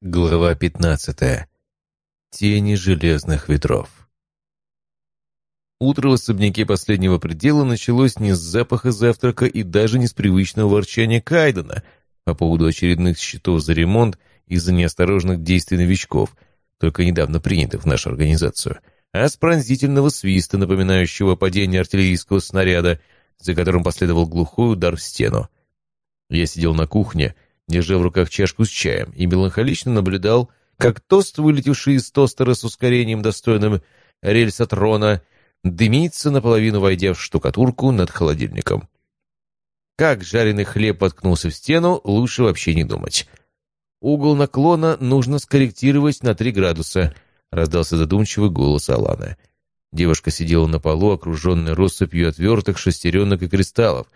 Глава 15. Тени железных ветров. Утро в особняке последнего предела началось не с запаха завтрака и даже не с привычного ворчания Кайдена по поводу очередных счетов за ремонт из-за неосторожных действий новичков, только недавно принятых в нашу организацию, а с пронзительного свиста, напоминающего падение артиллерийского снаряда, за которым последовал глухой удар в стену. Я сидел на кухне, держа в руках чашку с чаем, и меланхолично наблюдал, как тост, вылетевший из тостера с ускорением, достойным рельса трона, дымится, наполовину войдя в штукатурку над холодильником. Как жареный хлеб воткнулся в стену, лучше вообще не думать. «Угол наклона нужно скорректировать на три градуса», — раздался задумчивый голос Алана. Девушка сидела на полу, окруженная россыпью отвертых шестеренок и кристаллов,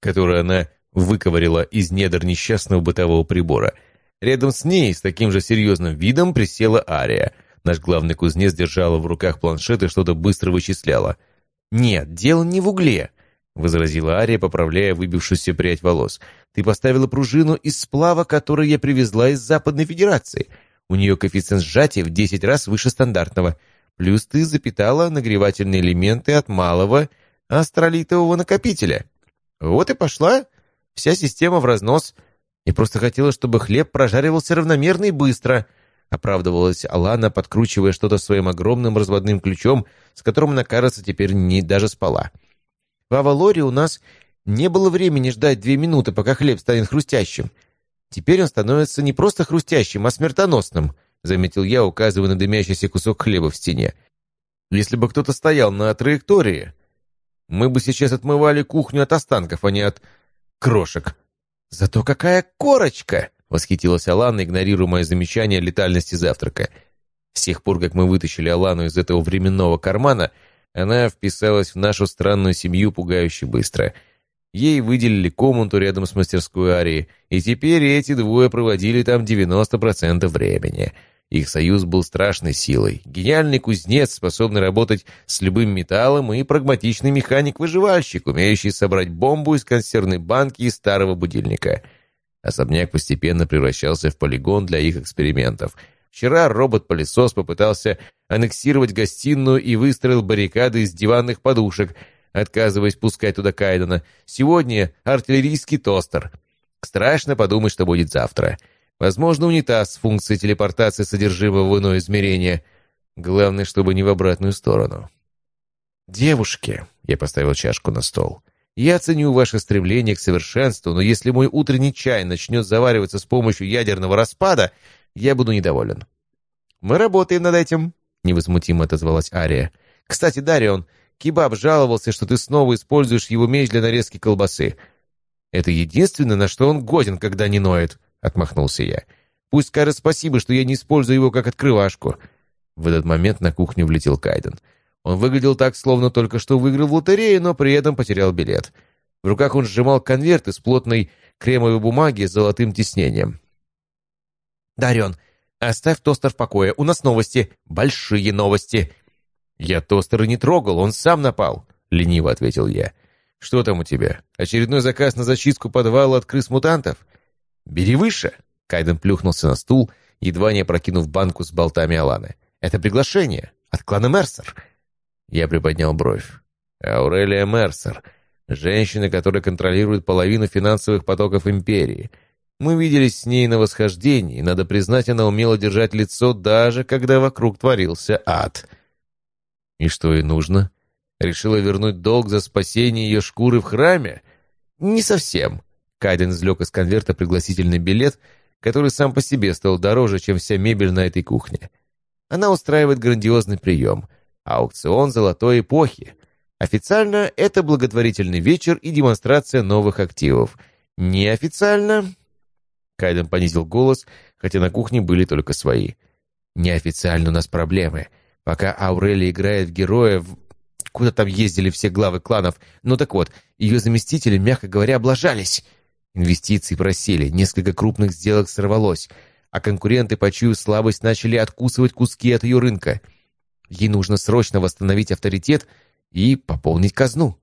которые она выковырила из недр несчастного бытового прибора. Рядом с ней, с таким же серьезным видом, присела Ария. Наш главный кузнец держала в руках планшет и что-то быстро вычисляла. «Нет, дело не в угле», — возразила Ария, поправляя выбившуюся прядь волос. «Ты поставила пружину из сплава, который я привезла из Западной Федерации. У нее коэффициент сжатия в 10 раз выше стандартного. Плюс ты запитала нагревательные элементы от малого астролитового накопителя. Вот и пошла Вся система в разнос. И просто хотела, чтобы хлеб прожаривался равномерно и быстро. Оправдывалась Алана, подкручивая что-то своим огромным разводным ключом, с которым она, кажется, теперь не даже спала. В Авалоре у нас не было времени ждать две минуты, пока хлеб станет хрустящим. Теперь он становится не просто хрустящим, а смертоносным, заметил я, указывая на дымящийся кусок хлеба в стене. Если бы кто-то стоял на траектории, мы бы сейчас отмывали кухню от останков, а не от крошек. «Зато какая корочка!» — восхитилась Алана, игнорируя мое замечание о летальности завтрака. С тех пор, как мы вытащили Алану из этого временного кармана, она вписалась в нашу странную семью пугающе быстро. Ей выделили комнату рядом с мастерской Арии, и теперь эти двое проводили там 90% времени — их союз был страшной силой. Гениальный кузнец, способный работать с любым металлом, и прагматичный механик-выживальщик, умеющий собрать бомбу из консервной банки и старого будильника. Особняк постепенно превращался в полигон для их экспериментов. Вчера робот-пылесос попытался аннексировать гостиную и выстроил баррикады из диванных подушек, отказываясь пускать туда Кайдена. Сегодня артиллерийский тостер. Страшно подумать, что будет завтра. Возможно, унитаз с функцией телепортации содержимого в иное измерение. Главное, чтобы не в обратную сторону. «Девушки», — я поставил чашку на стол, — «я ценю ваше стремление к совершенству, но если мой утренний чай начнет завариваться с помощью ядерного распада, я буду недоволен». «Мы работаем над этим», — невозмутимо отозвалась Ария. «Кстати, Дарион, Кибаб жаловался, что ты снова используешь его меч для нарезки колбасы. Это единственное, на что он годен, когда не ноет». — отмахнулся я. «Пусть скажет спасибо, что я не использую его как открывашку». В этот момент на кухню влетел Кайден. Он выглядел так, словно только что выиграл в лотерею, но при этом потерял билет. В руках он сжимал конверт из плотной кремовой бумаги с золотым тиснением. «Дарен, оставь тостер в покое. У нас новости. Большие новости». «Я тостера не трогал, он сам напал», — лениво ответил я. «Что там у тебя? Очередной заказ на зачистку подвала от крыс-мутантов?» «Бери выше!» Кайден плюхнулся на стул, едва не опрокинув банку с болтами Аланы. «Это приглашение от клана Мерсер!» Я приподнял бровь. «Аурелия Мерсер. Женщина, которая контролирует половину финансовых потоков Империи. Мы виделись с ней на восхождении, и, надо признать, она умела держать лицо, даже когда вокруг творился ад». «И что ей нужно?» Решила вернуть долг за спасение ее шкуры в храме? «Не совсем», Кайден извлек из конверта пригласительный билет, который сам по себе стоил дороже, чем вся мебель на этой кухне. Она устраивает грандиозный прием. Аукцион золотой эпохи. Официально это благотворительный вечер и демонстрация новых активов. Неофициально... Кайден понизил голос, хотя на кухне были только свои. Неофициально у нас проблемы. Пока Аурелия играет в героя, куда там ездили все главы кланов. Ну так вот, ее заместители, мягко говоря, облажались. Инвестиции просели, несколько крупных сделок сорвалось, а конкуренты, почуяв слабость, начали откусывать куски от ее рынка. Ей нужно срочно восстановить авторитет и пополнить казну.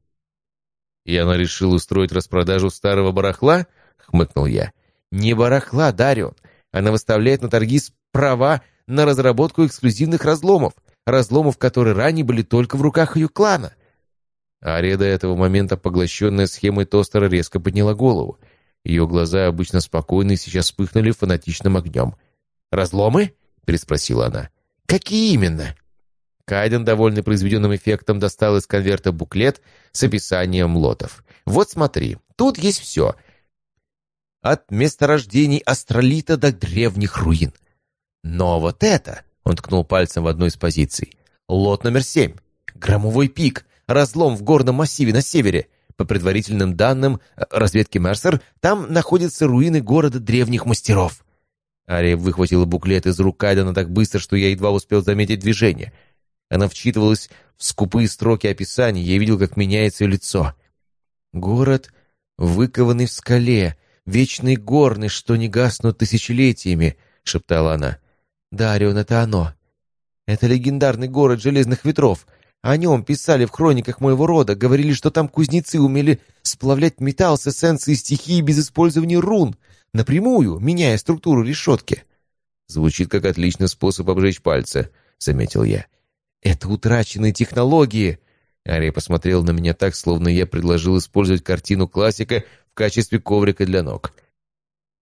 «И она решила устроить распродажу старого барахла?» — хмыкнул я. «Не барахла, Дарион. Она выставляет на торги права на разработку эксклюзивных разломов, разломов, которые ранее были только в руках ее клана. Ария до этого момента, поглощенная схемой тостера, резко подняла голову. Ее глаза, обычно спокойные, сейчас вспыхнули фанатичным огнем. «Разломы?» — переспросила она. «Какие именно?» Кайден, довольный произведенным эффектом, достал из конверта буклет с описанием лотов. «Вот смотри, тут есть все. От месторождений астролита до древних руин. Но вот это...» — он ткнул пальцем в одну из позиций. «Лот номер семь. Громовой пик. Разлом в горном массиве на севере. По предварительным данным э, разведки Мерсер, там находятся руины города древних мастеров». Ария выхватила буклет из рук Кайдена так быстро, что я едва успел заметить движение. Она вчитывалась в скупые строки описаний, я видел, как меняется лицо. «Город, выкованный в скале, вечный горный, что не гаснут тысячелетиями», — шептала она. «Дарион — это оно. Это легендарный город железных ветров. О нем писали в хрониках моего рода, говорили, что там кузнецы умели сплавлять металл с эссенцией стихии без использования рун, напрямую, меняя структуру решетки. «Звучит как отличный способ обжечь пальцы», — заметил я. «Это утраченные технологии!» Ария посмотрел на меня так, словно я предложил использовать картину классика в качестве коврика для ног.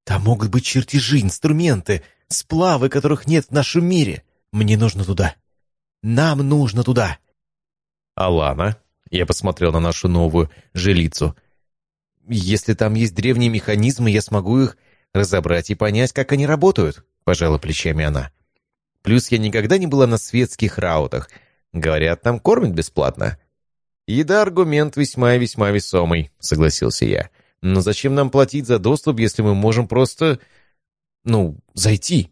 «Там могут быть чертежи, инструменты, сплавы, которых нет в нашем мире. Мне нужно туда. Нам нужно туда!» «Алана?» Я посмотрел на нашу новую жилицу. «Если там есть древние механизмы, я смогу их разобрать и понять, как они работают», — пожала плечами она. «Плюс я никогда не была на светских раутах. Говорят, там кормят бесплатно». «Еда — аргумент весьма и весьма весомый», — согласился я. «Но зачем нам платить за доступ, если мы можем просто... ну, зайти?»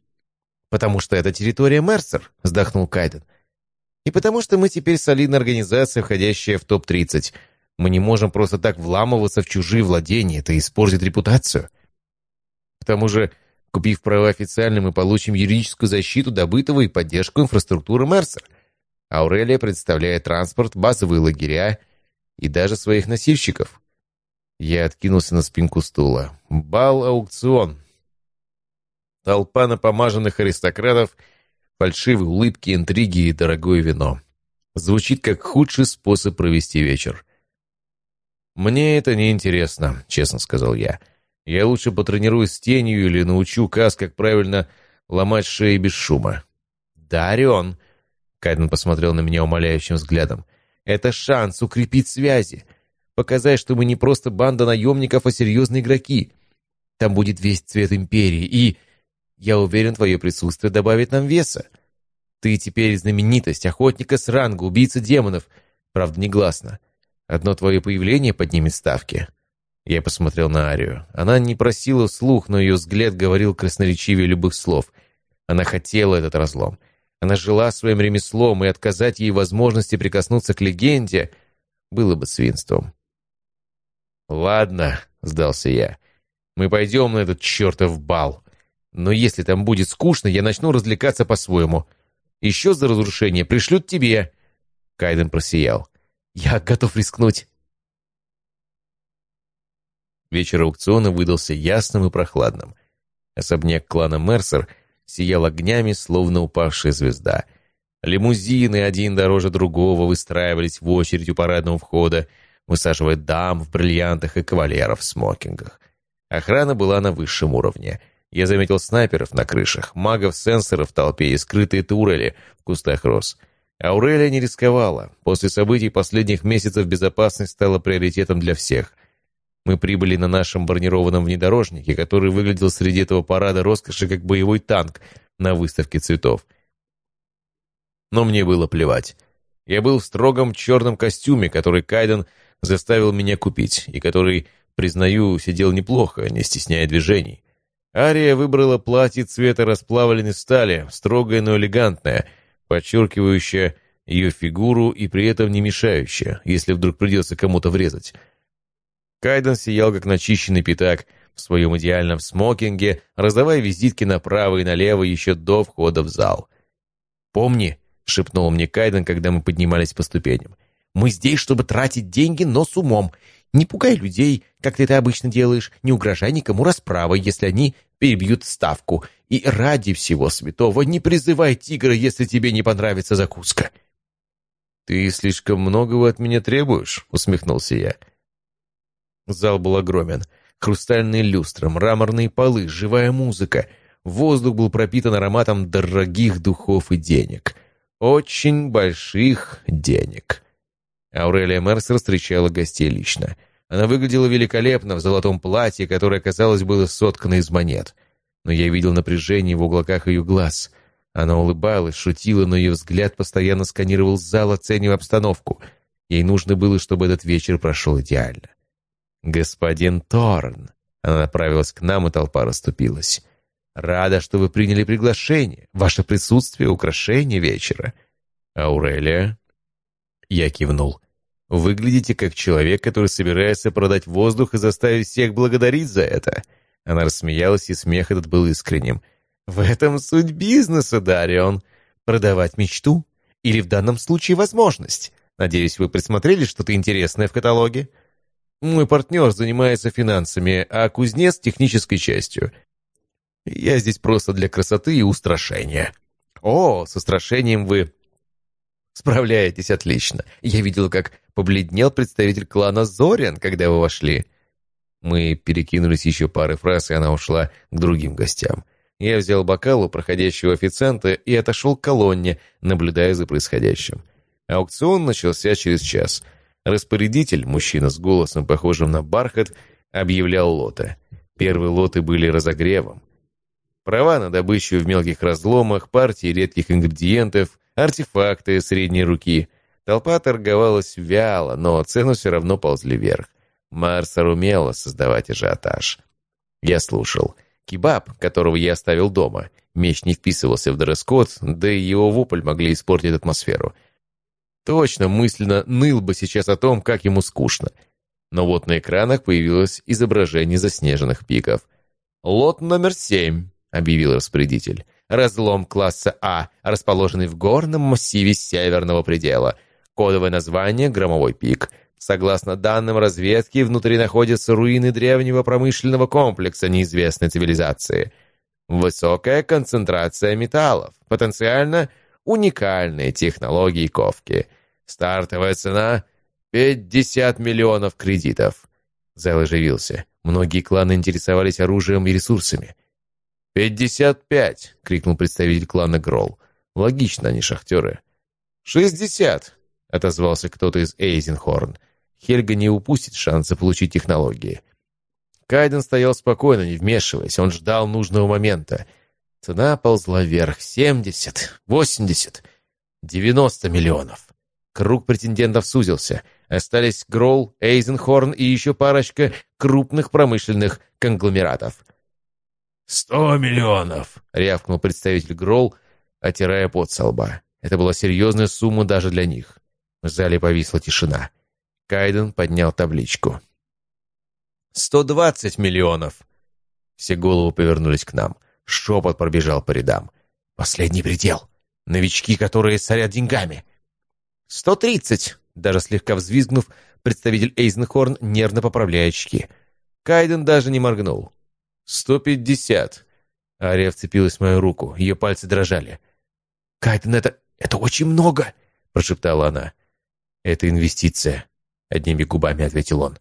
«Потому что это территория Мерсер», — вздохнул Кайден. И потому что мы теперь солидная организация, входящая в топ-30. Мы не можем просто так вламываться в чужие владения, это испортит репутацию. К тому же, купив права официально, мы получим юридическую защиту добытого и поддержку инфраструктуры Мерсер. Аурелия представляет транспорт, базовые лагеря и даже своих носильщиков. Я откинулся на спинку стула. Бал-аукцион. Толпа напомаженных аристократов — фальшивые улыбки, интриги и дорогое вино. Звучит как худший способ провести вечер. «Мне это не интересно», — честно сказал я. «Я лучше потренируюсь с тенью или научу Каз, как правильно ломать шеи без шума». «Дарион», — Кайден посмотрел на меня умоляющим взглядом, «это шанс укрепить связи, показать, что мы не просто банда наемников, а серьезные игроки. Там будет весь цвет Империи, и я уверен, твое присутствие добавит нам веса. Ты теперь знаменитость, охотника с ранга, убийца демонов. Правда, негласно. Одно твое появление поднимет ставки». Я посмотрел на Арию. Она не просила вслух, но ее взгляд говорил красноречивее любых слов. Она хотела этот разлом. Она жила своим ремеслом, и отказать ей возможности прикоснуться к легенде было бы свинством. «Ладно», — сдался я, — «мы пойдем на этот чертов бал». Но если там будет скучно, я начну развлекаться по-своему. Еще за разрушение пришлют тебе». Кайден просиял. «Я готов рискнуть». Вечер аукциона выдался ясным и прохладным. Особняк клана Мерсер сиял огнями, словно упавшая звезда. Лимузины, один дороже другого, выстраивались в очередь у парадного входа, высаживая дам в бриллиантах и кавалеров в смокингах. Охрана была на высшем уровне — я заметил снайперов на крышах, магов-сенсоров в толпе и скрытые турели в кустах роз. Аурелия не рисковала. После событий последних месяцев безопасность стала приоритетом для всех. Мы прибыли на нашем бронированном внедорожнике, который выглядел среди этого парада роскоши как боевой танк на выставке цветов. Но мне было плевать. Я был в строгом черном костюме, который Кайден заставил меня купить, и который, признаю, сидел неплохо, не стесняя движений. Ария выбрала платье цвета расплавленной стали, строгое, но элегантное, подчеркивающее ее фигуру и при этом не мешающее, если вдруг придется кому-то врезать. Кайден сиял, как начищенный пятак, в своем идеальном смокинге, раздавая визитки направо и налево еще до входа в зал. «Помни», — шепнул мне Кайден, когда мы поднимались по ступеням, «мы здесь, чтобы тратить деньги, но с умом. Не пугай людей, как ты это обычно делаешь, не угрожай никому расправой, если они перебьют ставку. И ради всего святого не призывай тигра, если тебе не понравится закуска». «Ты слишком многого от меня требуешь», — усмехнулся я. Зал был огромен. Хрустальные люстры, мраморные полы, живая музыка. Воздух был пропитан ароматом дорогих духов и денег. Очень больших денег. Аурелия Мерсер встречала гостей лично. Она выглядела великолепно в золотом платье, которое, казалось, было соткано из монет. Но я видел напряжение в уголках ее глаз. Она улыбалась, шутила, но ее взгляд постоянно сканировал зал, оценивая обстановку. Ей нужно было, чтобы этот вечер прошел идеально. «Господин Торн!» Она направилась к нам, и толпа расступилась. «Рада, что вы приняли приглашение. Ваше присутствие — украшение вечера». «Аурелия?» Я кивнул. Выглядите как человек, который собирается продать воздух и заставить всех благодарить за это». Она рассмеялась, и смех этот был искренним. «В этом суть бизнеса, Дарион. Продавать мечту? Или в данном случае возможность? Надеюсь, вы присмотрели что-то интересное в каталоге?» «Мой партнер занимается финансами, а кузнец — технической частью. Я здесь просто для красоты и устрашения». «О, с устрашением вы Справляетесь отлично. Я видел, как побледнел представитель клана Зориан, когда вы вошли. Мы перекинулись еще пары фраз, и она ушла к другим гостям. Я взял бокал у проходящего официанта и отошел к колонне, наблюдая за происходящим. Аукцион начался через час. Распорядитель, мужчина с голосом, похожим на бархат, объявлял лоты. Первые лоты были разогревом. Права на добычу в мелких разломах, партии редких ингредиентов, артефакты средней руки. Толпа торговалась вяло, но цены все равно ползли вверх. Марсер умела создавать ажиотаж. Я слушал. Кебаб, которого я оставил дома. Меч не вписывался в дресс-код, да и его вопль могли испортить атмосферу. Точно мысленно ныл бы сейчас о том, как ему скучно. Но вот на экранах появилось изображение заснеженных пиков. «Лот номер семь», — объявил распорядитель разлом класса А, расположенный в горном массиве северного предела. Кодовое название «Громовой пик». Согласно данным разведки, внутри находятся руины древнего промышленного комплекса неизвестной цивилизации. Высокая концентрация металлов, потенциально уникальные технологии ковки. Стартовая цена — 50 миллионов кредитов. Зел оживился. Многие кланы интересовались оружием и ресурсами. «Пятьдесят пять!» — крикнул представитель клана Гролл. «Логично, они шахтеры». «Шестьдесят!» — отозвался кто-то из Эйзенхорн. Хельга не упустит шанса получить технологии. Кайден стоял спокойно, не вмешиваясь. Он ждал нужного момента. Цена ползла вверх. Семьдесят, восемьдесят, девяносто миллионов. Круг претендентов сузился. Остались Гролл, Эйзенхорн и еще парочка крупных промышленных конгломератов. «Сто миллионов!» — рявкнул представитель Гролл, отирая пот со лба. Это была серьезная сумма даже для них. В зале повисла тишина. Кайден поднял табличку. «Сто двадцать миллионов!» Все головы повернулись к нам. Шепот пробежал по рядам. «Последний предел! Новички, которые царят деньгами!» «Сто тридцать!» Даже слегка взвизгнув, представитель Эйзенхорн нервно поправляет очки. Кайден даже не моргнул. «Сто пятьдесят!» Ария вцепилась в мою руку, ее пальцы дрожали. «Кайтон, это... это очень много!» — прошептала она. «Это инвестиция», — одними губами ответил он.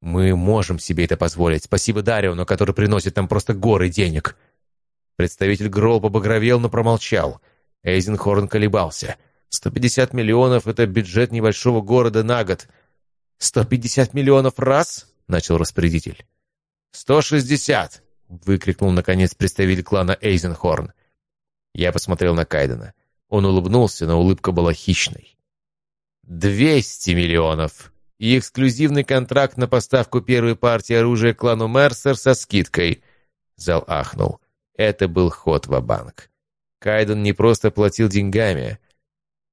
«Мы можем себе это позволить. Спасибо Дариону, который приносит нам просто горы денег». Представитель Гролл побагровел, но промолчал. Эйзенхорн колебался. «Сто пятьдесят миллионов — это бюджет небольшого города на год». «Сто пятьдесят миллионов раз?» — начал распорядитель. «Сто шестьдесят!» — выкрикнул, наконец, представитель клана Эйзенхорн. Я посмотрел на Кайдена. Он улыбнулся, но улыбка была хищной. «Двести миллионов!» И эксклюзивный контракт на поставку первой партии оружия клану Мерсер со скидкой. Зал ахнул. Это был ход в банк Кайден не просто платил деньгами.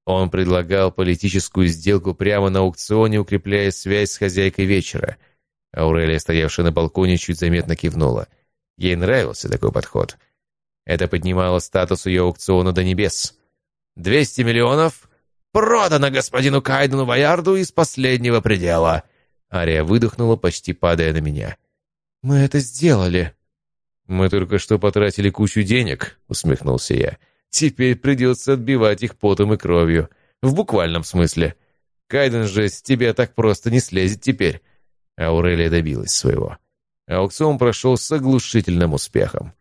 Он предлагал политическую сделку прямо на аукционе, укрепляя связь с хозяйкой вечера — Аурелия, стоявшая на балконе, чуть заметно кивнула. Ей нравился такой подход. Это поднимало статус ее аукциона до небес. «Двести миллионов продано господину Кайдену Боярду из последнего предела!» Ария выдохнула, почти падая на меня. «Мы это сделали!» «Мы только что потратили кучу денег», — усмехнулся я. «Теперь придется отбивать их потом и кровью. В буквальном смысле. Кайден же с тебя так просто не слезет теперь». Аурелия добилась своего. Аукцион прошел с оглушительным успехом.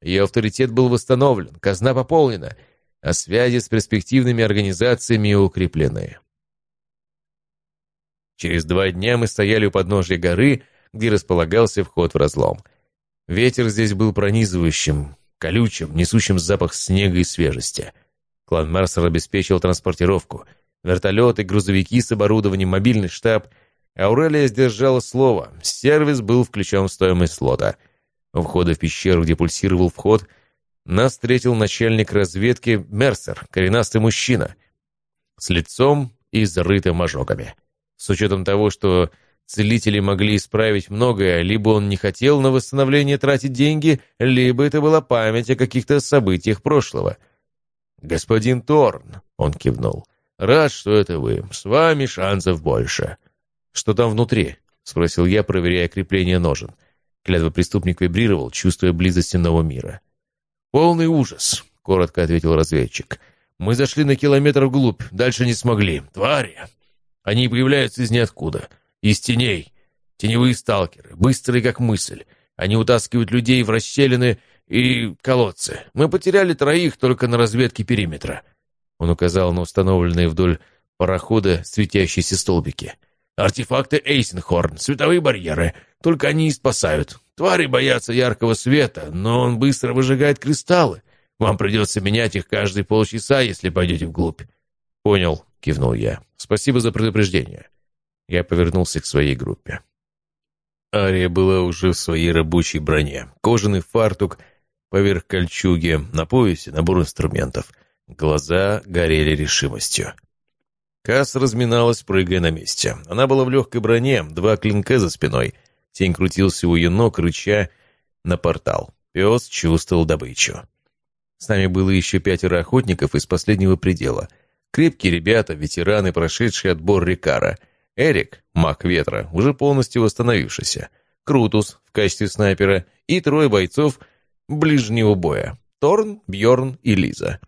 Ее авторитет был восстановлен, казна пополнена, а связи с перспективными организациями укреплены. Через два дня мы стояли у подножия горы, где располагался вход в разлом. Ветер здесь был пронизывающим, колючим, несущим запах снега и свежести. Клан Марсер обеспечил транспортировку. Вертолеты, грузовики с оборудованием, мобильный штаб. Аурелия сдержала слово. Сервис был включен в стоимость слота. У входа в пещеру, где пульсировал вход, нас встретил начальник разведки Мерсер, коренастый мужчина, с лицом и зарытым ожогами. С учетом того, что целители могли исправить многое, либо он не хотел на восстановление тратить деньги, либо это была память о каких-то событиях прошлого. «Господин Торн», — он кивнул, — «рад, что это вы. С вами шансов больше». «Что там внутри?» — спросил я, проверяя крепление ножен. Клятва преступник вибрировал, чувствуя близость иного мира. «Полный ужас», — коротко ответил разведчик. «Мы зашли на километр вглубь, дальше не смогли. Твари!» Они появляются из ниоткуда, из теней. Теневые сталкеры, быстрые как мысль. Они утаскивают людей в расщелины и колодцы. Мы потеряли троих только на разведке периметра. Он указал на установленные вдоль парохода светящиеся столбики. Артефакты Эйсенхорн, световые барьеры. Только они и спасают. Твари боятся яркого света, но он быстро выжигает кристаллы. Вам придется менять их каждые полчаса, если пойдете вглубь. Понял. — кивнул я. «Спасибо за предупреждение». Я повернулся к своей группе. Ария была уже в своей рабочей броне. Кожаный фартук поверх кольчуги, на поясе набор инструментов. Глаза горели решимостью. Касс разминалась, прыгая на месте. Она была в легкой броне, два клинка за спиной. Тень крутился у ее ног, рыча на портал. Пес чувствовал добычу. С нами было еще пятеро охотников из последнего предела — Крепкие ребята, ветераны, прошедшие отбор Рикара. Эрик, маг ветра, уже полностью восстановившийся. Крутус в качестве снайпера и трое бойцов ближнего боя. Торн, Бьорн и Лиза.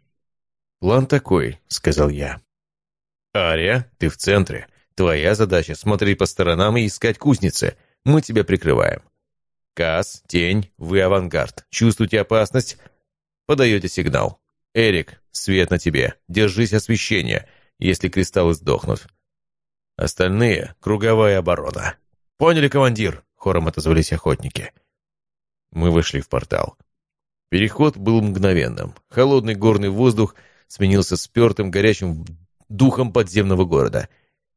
«План такой», — сказал я. «Ария, ты в центре. Твоя задача — смотреть по сторонам и искать кузницы. Мы тебя прикрываем. Кас, Тень, вы авангард. Чувствуете опасность? Подаете сигнал. «Эрик, свет на тебе. Держись освещения, если кристаллы сдохнут. Остальные — круговая оборона». «Поняли, командир?» — хором отозвались охотники. Мы вышли в портал. Переход был мгновенным. Холодный горный воздух сменился спертым горячим духом подземного города.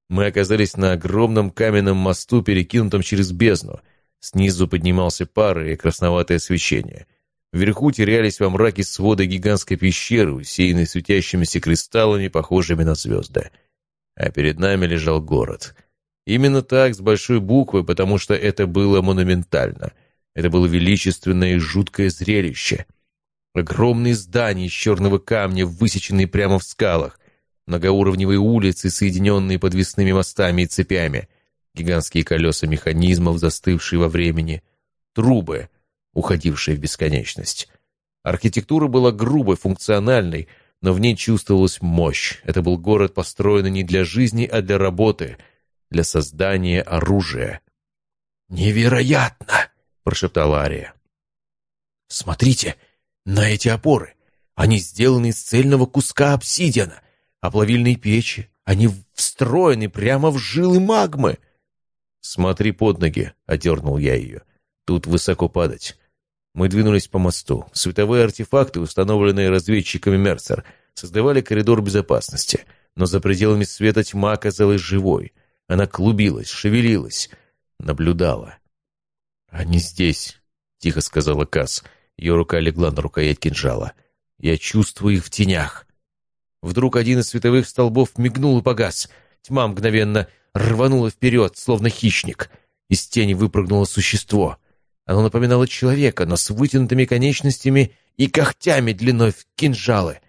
Мы оказались на огромном каменном мосту, перекинутом через бездну. Снизу поднимался пар и красноватое свечение. Вверху терялись во мраке своды гигантской пещеры, усеянной светящимися кристаллами, похожими на звезды. А перед нами лежал город. Именно так, с большой буквы, потому что это было монументально. Это было величественное и жуткое зрелище. Огромные здания из черного камня, высеченные прямо в скалах, многоуровневые улицы, соединенные подвесными мостами и цепями, гигантские колеса механизмов, застывшие во времени, трубы — уходившей в бесконечность. Архитектура была грубой, функциональной, но в ней чувствовалась мощь. Это был город, построенный не для жизни, а для работы, для создания оружия. «Невероятно!» — прошептала Ария. «Смотрите на эти опоры. Они сделаны из цельного куска обсидиана, а плавильные печи, они встроены прямо в жилы магмы». «Смотри под ноги», — одернул я ее. «Тут высоко падать. Мы двинулись по мосту. Световые артефакты, установленные разведчиками Мерсер, создавали коридор безопасности. Но за пределами света тьма оказалась живой. Она клубилась, шевелилась, наблюдала. «Они здесь», — тихо сказала Касс. Ее рука легла на рукоять кинжала. «Я чувствую их в тенях». Вдруг один из световых столбов мигнул и погас. Тьма мгновенно рванула вперед, словно хищник. Из тени выпрыгнуло существо — оно напоминало человека, но с вытянутыми конечностями и когтями длиной в кинжалы.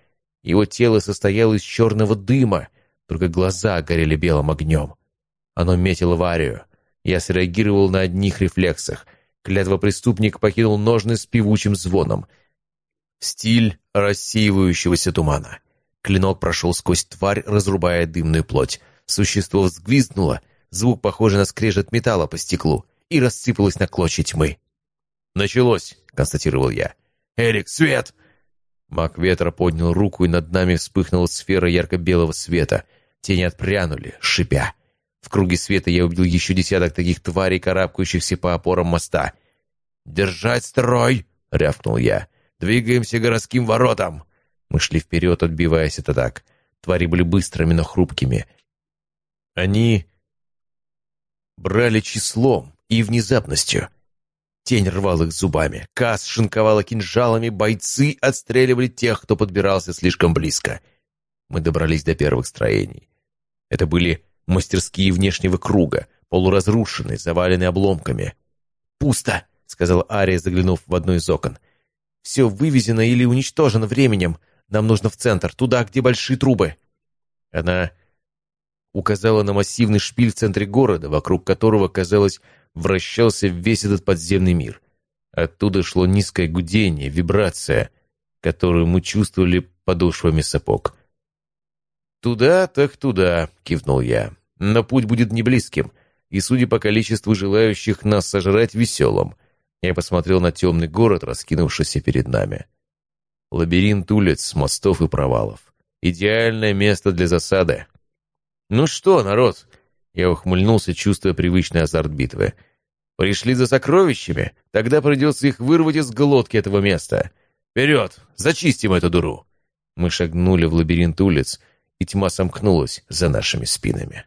Его тело состояло из черного дыма, только глаза горели белым огнем. Оно метило в. Я среагировал на одних рефлексах. Клятва преступник покинул ножны с певучим звоном. Стиль рассеивающегося тумана. Клинок прошел сквозь тварь, разрубая дымную плоть. Существо взвизгнуло, звук похожий на скрежет металла по стеклу, и рассыпалось на клочья тьмы. «Началось», — констатировал я. «Эрик, свет!» Маг ветра поднял руку, и над нами вспыхнула сфера ярко-белого света. Тени отпрянули, шипя. В круге света я увидел еще десяток таких тварей, карабкающихся по опорам моста. «Держать строй!» — рявкнул я. «Двигаемся городским воротам!» Мы шли вперед, отбиваясь от атак. Твари были быстрыми, но хрупкими. Они брали числом и внезапностью. Тень рвал их зубами. Кас шинковала кинжалами, бойцы отстреливали тех, кто подбирался слишком близко. Мы добрались до первых строений. Это были мастерские внешнего круга, полуразрушенные, заваленные обломками. «Пусто!» — сказала Ария, заглянув в одно из окон. «Все вывезено или уничтожено временем. Нам нужно в центр, туда, где большие трубы». Она указала на массивный шпиль в центре города, вокруг которого, казалось, вращался весь этот подземный мир. Оттуда шло низкое гудение, вибрация, которую мы чувствовали подошвами сапог. «Туда, так туда», — кивнул я. «Но путь будет не близким, и, судя по количеству желающих нас сожрать, веселым». Я посмотрел на темный город, раскинувшийся перед нами. Лабиринт улиц, мостов и провалов. Идеальное место для засады. «Ну что, народ?» Я ухмыльнулся, чувствуя привычный азарт битвы. «Пришли за сокровищами? Тогда придется их вырвать из глотки этого места. Вперед! Зачистим эту дуру!» Мы шагнули в лабиринт улиц, и тьма сомкнулась за нашими спинами.